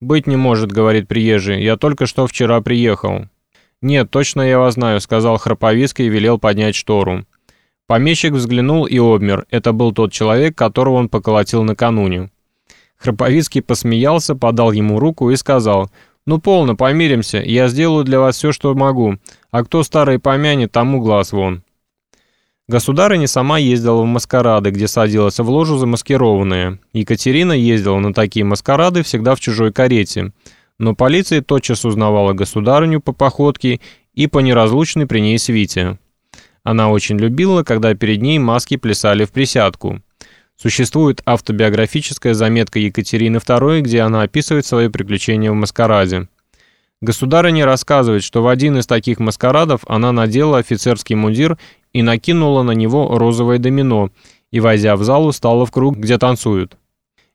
«Быть не может», — говорит приезжий, — «я только что вчера приехал». «Нет, точно я вас знаю», — сказал Храповицкий и велел поднять штору. Помещик взглянул и обмер. Это был тот человек, которого он поколотил накануне. Храповицкий посмеялся, подал ему руку и сказал, «Ну, полно, помиримся, я сделаю для вас все, что могу, а кто старый помянет, тому глаз вон». Государыня сама ездила в маскарады, где садилась в ложу замаскированная. Екатерина ездила на такие маскарады всегда в чужой карете. Но полиция тотчас узнавала государыню по походке и по неразлучной при ней свите. Она очень любила, когда перед ней маски плясали в присядку. Существует автобиографическая заметка Екатерины II, где она описывает свои приключения в маскараде. Государыня рассказывает, что в один из таких маскарадов она надела офицерский мундир и накинула на него розовое домино, и, войдя в залу, стала в круг, где танцуют.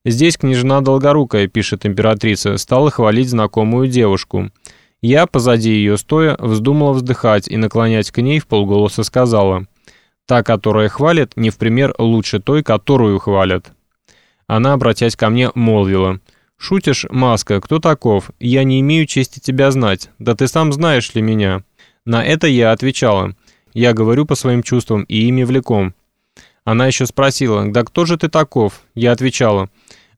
Здесь княжна Долгорукая, пишет императрица, стала хвалить знакомую девушку. Я, позади ее стоя, вздумала вздыхать и наклонять к ней в полголоса сказала – Та, которая хвалит, не в пример лучше той, которую хвалят. Она, обратясь ко мне, молвила. «Шутишь, Маска, кто таков? Я не имею чести тебя знать. Да ты сам знаешь ли меня?» На это я отвечала. Я говорю по своим чувствам и ими влеком. Она еще спросила, «Да кто же ты таков?» Я отвечала,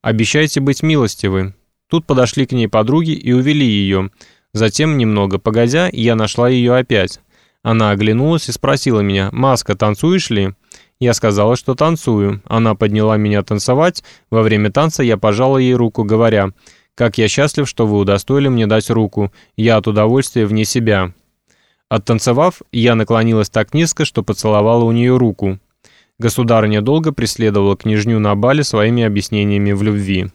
«Обещайте быть милостивы». Тут подошли к ней подруги и увели ее. Затем, немного погодя, я нашла ее опять. Она оглянулась и спросила меня, «Маска, танцуешь ли?» Я сказала, что танцую. Она подняла меня танцевать. Во время танца я пожала ей руку, говоря, «Как я счастлив, что вы удостоили мне дать руку. Я от удовольствия вне себя». Оттанцевав, я наклонилась так низко, что поцеловала у нее руку. Государыня долго преследовала княжню на бале своими объяснениями в любви.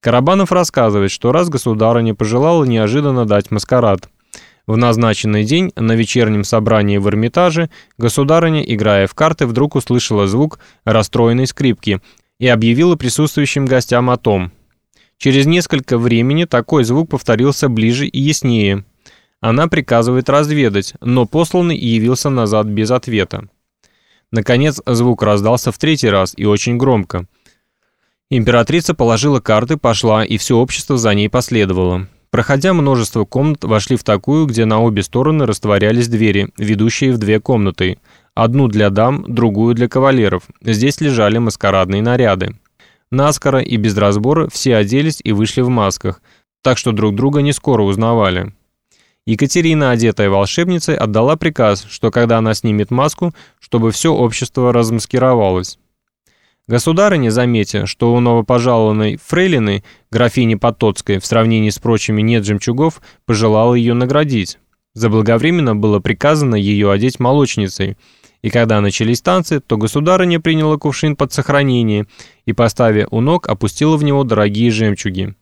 Карабанов рассказывает, что раз государыня пожелала неожиданно дать маскарад. В назначенный день на вечернем собрании в Эрмитаже государыня, играя в карты, вдруг услышала звук расстроенной скрипки и объявила присутствующим гостям о том. Через несколько времени такой звук повторился ближе и яснее. Она приказывает разведать, но посланный явился назад без ответа. Наконец звук раздался в третий раз и очень громко. Императрица положила карты, пошла, и все общество за ней последовало. Проходя множество комнат, вошли в такую, где на обе стороны растворялись двери, ведущие в две комнаты. Одну для дам, другую для кавалеров. Здесь лежали маскарадные наряды. Наскоро и без разбора все оделись и вышли в масках, так что друг друга не скоро узнавали. Екатерина, одетая волшебницей, отдала приказ, что когда она снимет маску, чтобы все общество размаскировалось. Государыня, заметя, что у новопожалованной фрейлины, графини Потоцкой, в сравнении с прочими нет жемчугов, пожелала ее наградить. Заблаговременно было приказано ее одеть молочницей, и когда начались танцы, то государыня приняла кувшин под сохранение и, поставив у ног, опустила в него дорогие жемчуги.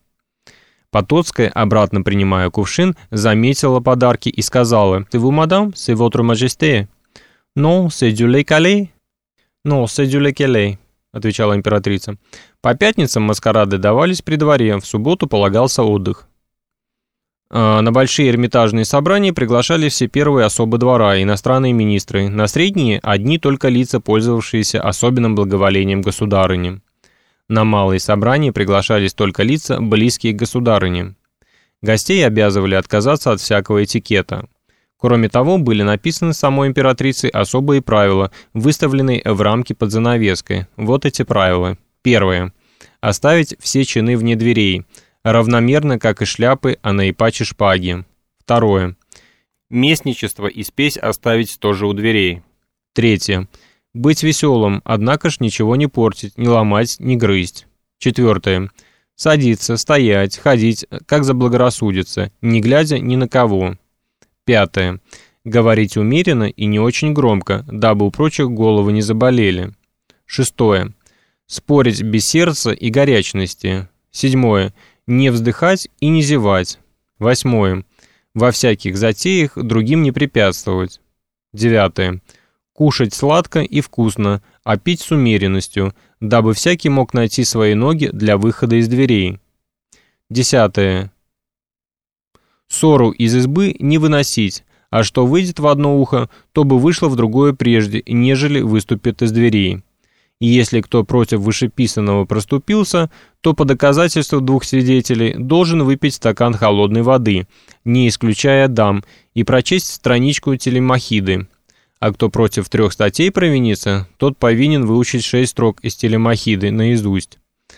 Потоцкая, обратно принимая кувшин, заметила подарки и сказала «Ты vous, мадам, c'est votre majesté?» «Non, c'est du lait calé?» «Non, c'est du lait calé» отвечала императрица. По пятницам маскарады давались при дворе, в субботу полагался отдых. А, на большие эрмитажные собрания приглашали все первые особы двора, иностранные министры, на средние – одни только лица, пользовавшиеся особенным благоволением государыни. На малые собрания приглашались только лица, близкие к государыне. Гостей обязывали отказаться от всякого этикета. Кроме того, были написаны самой императрицей особые правила, выставленные в рамки под занавеской. Вот эти правила. Первое. Оставить все чины вне дверей, равномерно, как и шляпы, а наипаче шпаги. Второе. Местничество и спесь оставить тоже у дверей. Третье. Быть веселым, однако ж ничего не портить, не ломать, не грызть. Четвертое. Садиться, стоять, ходить, как заблагорассудится, не глядя ни на кого. Пятое. Говорить умеренно и не очень громко, дабы у прочих головы не заболели. Шестое. Спорить без сердца и горячности. Седьмое. Не вздыхать и не зевать. Восьмое. Во всяких затеях другим не препятствовать. Девятое. Кушать сладко и вкусно, а пить с умеренностью, дабы всякий мог найти свои ноги для выхода из дверей. Десятое. Ссору из избы не выносить, а что выйдет в одно ухо, то бы вышло в другое прежде, нежели выступит из дверей. и если кто против вышеписанного проступился, то по доказательству двух свидетелей должен выпить стакан холодной воды, не исключая дам, и прочесть страничку телемахиды. А кто против трех статей провинится, тот повинен выучить шесть строк из телемахиды наизусть.